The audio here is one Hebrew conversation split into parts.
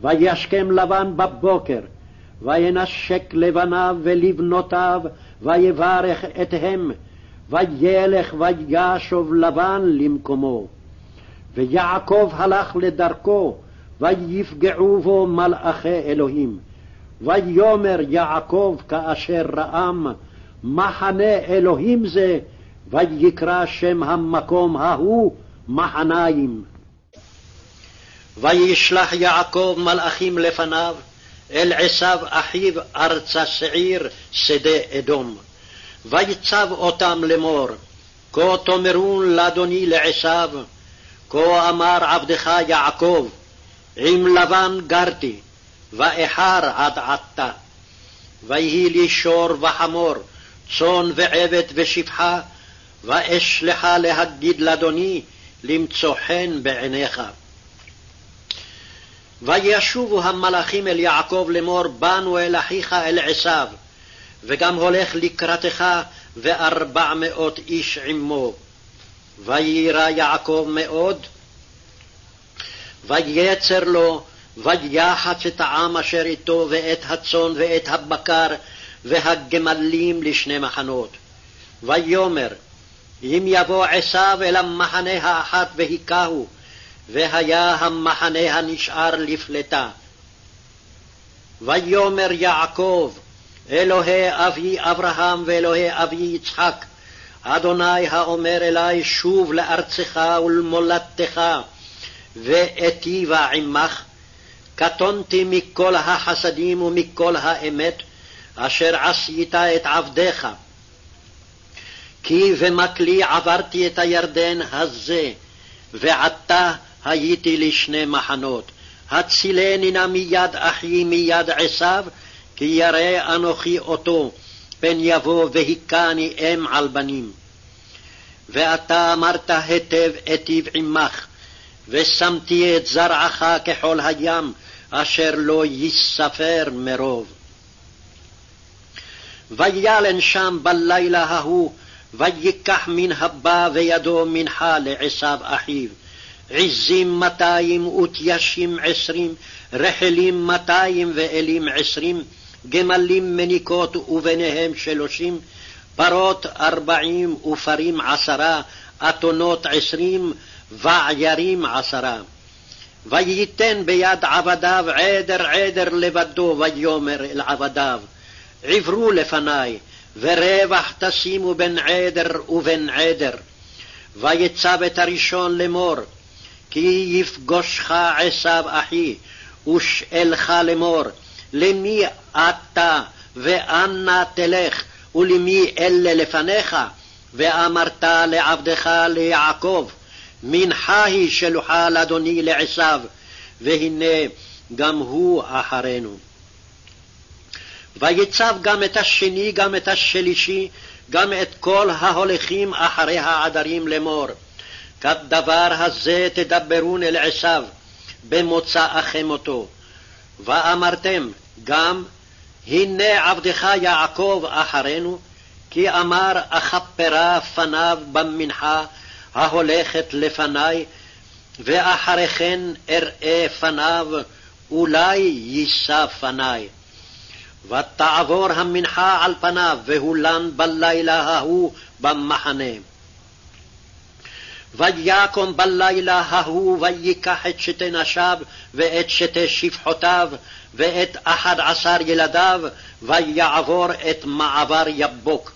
וישכם לבן בבוקר, וינשק לבניו ולבנותיו, ויברך אתהם, וילך וישוב לבן למקומו. ויעקב הלך לדרכו, ויפגעו בו מלאכי אלוהים. ויאמר יעקב כאשר רעם, מחנה אלוהים זה, ויקרא שם המקום ההוא מחניים. וישלח יעקב מלאכים לפניו, אל עשיו אחיו ארצה שעיר שדה אדום. ויצב אותם לאמור, כה תאמרון לאדוני לעשיו, כה אמר עבדך יעקב, עם לבן גרתי, ואיחר עד עתה. ויהי לי שור וחמור, צאן ועבד ושפחה, ואשלחה להגיד לאדוני, למצוא חן בעיניך. וישובו המלאכים אל יעקב לאמור, באנו אל אחיך אל עשיו, וגם הולך לקראתך וארבע מאות איש עמו. ויירא יעקב מאוד, ויצר לו, ויחץ את העם אשר איתו, ואת הצאן ואת הבקר, והגמלים לשני מחנות. ויאמר, אם יבוא עשיו אל המחנה האחת והיכהו, והיה המחנה הנשאר לפלטה. ויאמר יעקב, אלוהי אבי אברהם ואלוהי אבי יצחק, אדוני האומר אלי שוב לארצך ולמולדתך, ואיטיבה עמך, קטונתי מכל החסדים ומכל האמת, אשר עשית את עבדיך. כי במקלי עברתי את הירדן הזה, ועתה הייתי לשני מחנות. הצילני נא מיד אחי מיד עשיו, כי ירא אנוכי אותו, פן יבוא והיכני אם על בנים. ואתה אמרת היטב אטיב עמך, ושמתי את זרעך כחול הים, אשר לא ייספר מרוב. וילן שם בלילה ההוא, ויקח מן הבא וידו מנחה לעשיו אחיו. עזים מאתיים ותיישים עשרים, רחלים מאתיים ואלים עשרים, גמלים מניקות וביניהם שלושים, פרות ארבעים ופרים עשרה, אתונות עשרים, ועיירים עשרה. וייתן ביד עבדיו עדר עדר לבדו, ויאמר אל עבדיו, עברו לפניי, ורווח תשימו בין עדר ובין עדר. ויצב את הראשון לאמור, כי יפגושך עשיו אחי, ושאלך לאמור, למי אתה ואנה תלך, ולמי אלה לפניך? ואמרת לעבדך ליעקב, מנחה היא שלוחה לאדוני לעשיו, והנה גם הוא אחרינו. ויצב גם את השני, גם את השלישי, גם את כל ההולכים אחרי העדרים לאמור. כדבר הזה תדברון אל עשיו, במוצאכם אותו. ואמרתם גם, הנה עבדך יעקב אחרינו, כי אמר אכפרה פניו במנחה ההולכת לפני, ואחרי כן אראה פניו, אולי יישא פני. ותעבור המנחה על פניו, והולן בלילה ההוא במחנה. ויקום בלילה ההוא ויקח את שתי נשיו ואת שתי שפחותיו ואת אחד עשר ילדיו ויעבור את מעבר יבוק.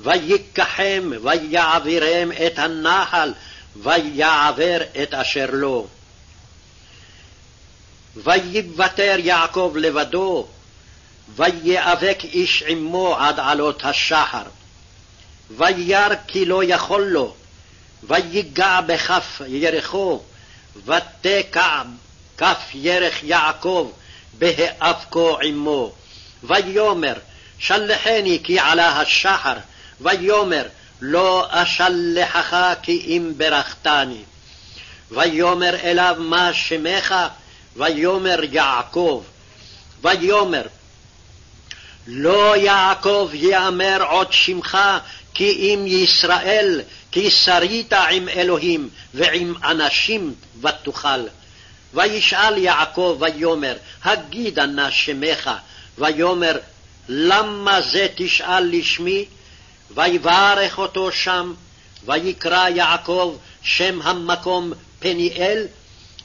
ויקחם ויעבירם את הנחל ויעבר את אשר לו. ויוותר יעקב לבדו ויאבק איש עמו עד עלות השחר. וירא כי לא יכול לו ויגע בכף ירחו, ותקע כף ירך יעקב בהאבקו עמו. ויאמר, שלחני כי עלה השחר, ויאמר, לא אשלחך כי אם ברכתני. ויאמר אליו מה שמך? ויאמר יעקב. ויאמר, לא יעקב יאמר עוד שמך, כי אם ישראל, כי שרית עם אלוהים ועם אנשים ותוכל. וישאל יעקב ויאמר, הגידה נא שמך, ויאמר, למה זה תשאל לשמי? ויברך אותו שם, ויקרא יעקב שם המקום פניאל,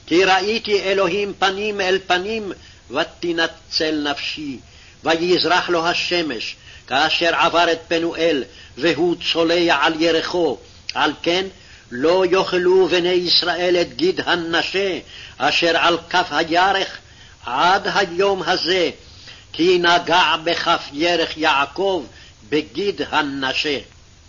כי ראיתי אלוהים פנים אל פנים, ותנצל נפשי. ויזרח לו השמש, כאשר עבר את פנואל, והוא צולע על ירחו. על כן לא יאכלו בני ישראל את גיד הנשה, אשר על כף הירך עד היום הזה, כי נגע בכף ירך יעקב בגיד הנשה.